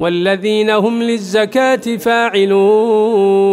والذين هم للزكاة فاعلون.